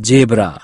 Zebra.